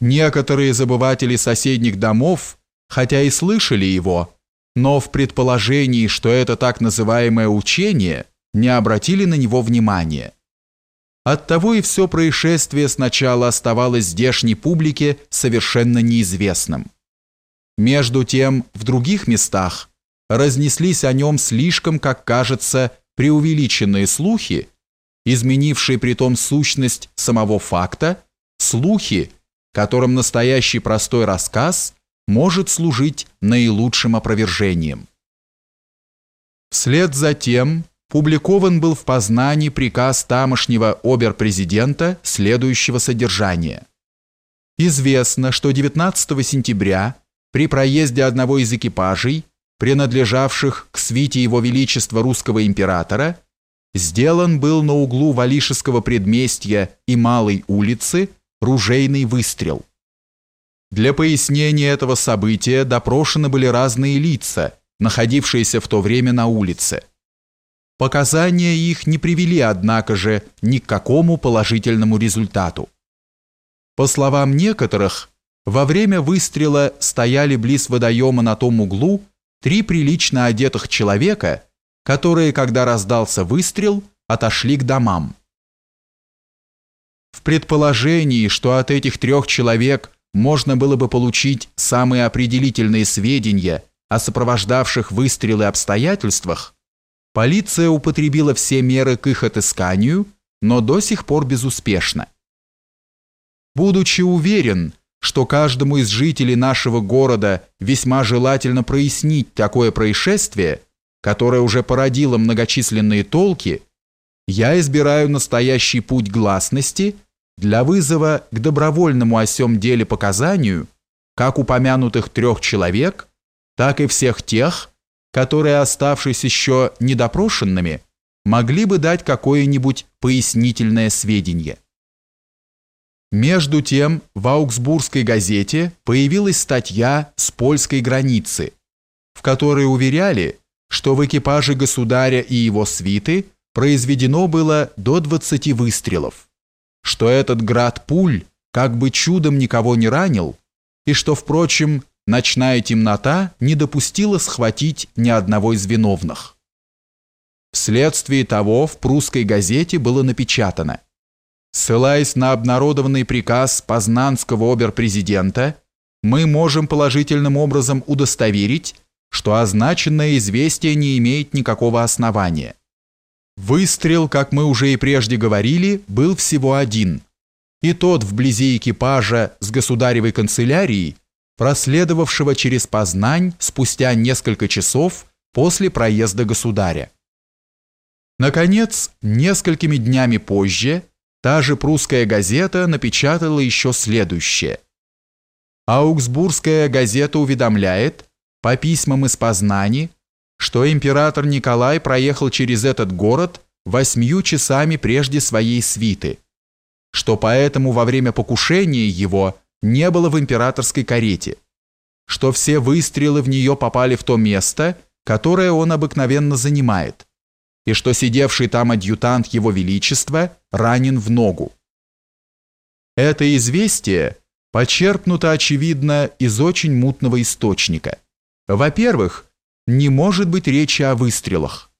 Некоторые забыватели соседних домов, хотя и слышали его, но в предположении, что это так называемое учение, не обратили на него внимания. Оттого и все происшествие сначала оставалось здешней публике совершенно неизвестным. Между тем, в других местах разнеслись о нем слишком, как кажется, преувеличенные слухи, изменившие при том сущность самого факта, слухи, которым настоящий простой рассказ может служить наилучшим опровержением. Вслед за тем публикован был в Познании приказ тамошнего обер-президента следующего содержания. Известно, что 19 сентября при проезде одного из экипажей, принадлежавших к свите Его Величества русского императора, сделан был на углу Валишеского предместья и Малой улицы ружейный выстрел. Для пояснения этого события допрошены были разные лица, находившиеся в то время на улице. Показания их не привели, однако же, ни к какому положительному результату. По словам некоторых, во время выстрела стояли близ водоема на том углу три прилично одетых человека, которые, когда раздался выстрел, отошли к домам. В предположении, что от этих трех человек можно было бы получить самые определительные сведения о сопровождавших выстрелы обстоятельствах, полиция употребила все меры к их отысканию, но до сих пор безуспешно. Будучи уверен, что каждому из жителей нашего города весьма желательно прояснить такое происшествие, которое уже породило многочисленные толки, я избираю настоящий путь гласности для вызова к добровольному о сём деле показанию как упомянутых трех человек, так и всех тех, которые, оставшись еще недопрошенными, могли бы дать какое-нибудь пояснительное сведение. Между тем в Аугсбургской газете появилась статья с польской границы, в которой уверяли, что в экипаже государя и его свиты произведено было до 20 выстрелов что этот град пуль как бы чудом никого не ранил, и что, впрочем, ночная темнота не допустила схватить ни одного из виновных. Вследствие того в прусской газете было напечатано Ссылаясь на обнародованный приказ познанского обер-президента, мы можем положительным образом удостоверить, что означенное известие не имеет никакого основания. Выстрел, как мы уже и прежде говорили, был всего один, и тот вблизи экипажа с государевой канцелярией, проследовавшего через Познань спустя несколько часов после проезда государя. Наконец, несколькими днями позже, та же прусская газета напечатала еще следующее. Аугсбургская газета уведомляет, по письмам из Познани, что император Николай проехал через этот город восьмью часами прежде своей свиты, что поэтому во время покушения его не было в императорской карете, что все выстрелы в нее попали в то место, которое он обыкновенно занимает, и что сидевший там адъютант его величества ранен в ногу. Это известие почерпнуто, очевидно, из очень мутного источника. Во-первых, не может быть речи о выстрелах.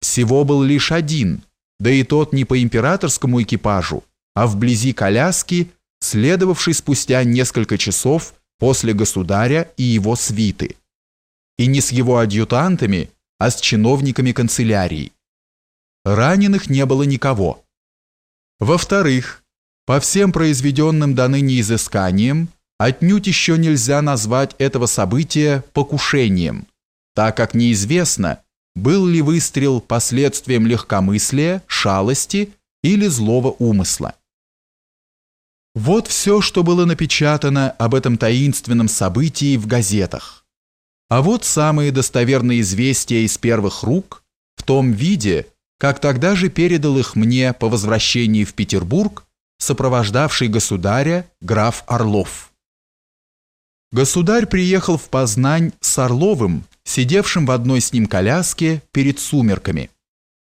Всего был лишь один, да и тот не по императорскому экипажу, а вблизи коляски, следовавший спустя несколько часов после государя и его свиты. И не с его адъютантами, а с чиновниками канцелярии. Раненых не было никого. Во-вторых, по всем произведенным до ныне изысканиям, отнюдь еще нельзя назвать этого события покушением – так как неизвестно, был ли выстрел последствием легкомыслия, шалости или злого умысла. Вот все, что было напечатано об этом таинственном событии в газетах. А вот самые достоверные известия из первых рук в том виде, как тогда же передал их мне по возвращении в Петербург сопровождавший государя граф Орлов. Государь приехал в Познань с Орловым сидевшим в одной с ним коляске перед сумерками.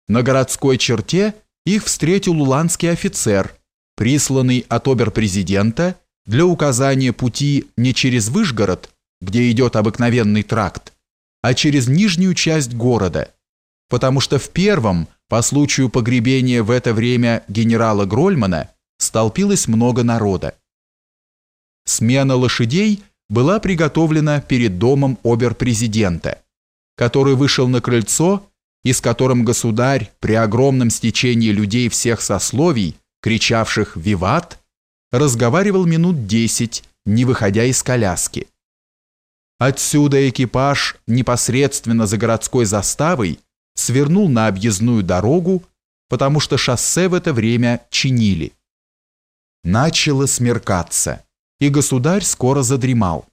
На городской черте их встретил уланский офицер, присланный от обер-президента для указания пути не через Выжгород, где идет обыкновенный тракт, а через нижнюю часть города, потому что в первом, по случаю погребения в это время генерала Грольмана, столпилось много народа. Смена лошадей была приготовлена перед домом обер-президента, который вышел на крыльцо и с которым государь при огромном стечении людей всех сословий, кричавших «Виват!», разговаривал минут десять, не выходя из коляски. Отсюда экипаж непосредственно за городской заставой свернул на объездную дорогу, потому что шоссе в это время чинили. Начало смеркаться, и государь скоро задремал.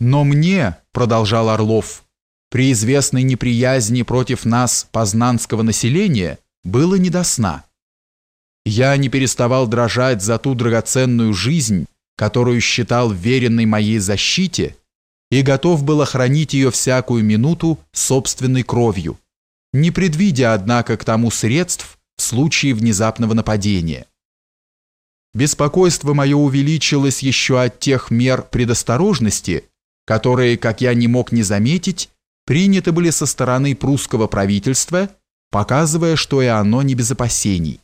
«Но мне», — продолжал Орлов, — «при известной неприязни против нас познанского населения было не до сна. Я не переставал дрожать за ту драгоценную жизнь, которую считал веренной моей защите, и готов был охранить ее всякую минуту собственной кровью, не предвидя, однако, к тому средств в случае внезапного нападения. Беспокойство мое увеличилось еще от тех мер предосторожности, которые, как я не мог не заметить, приняты были со стороны прусского правительства, показывая, что и оно не без опасений.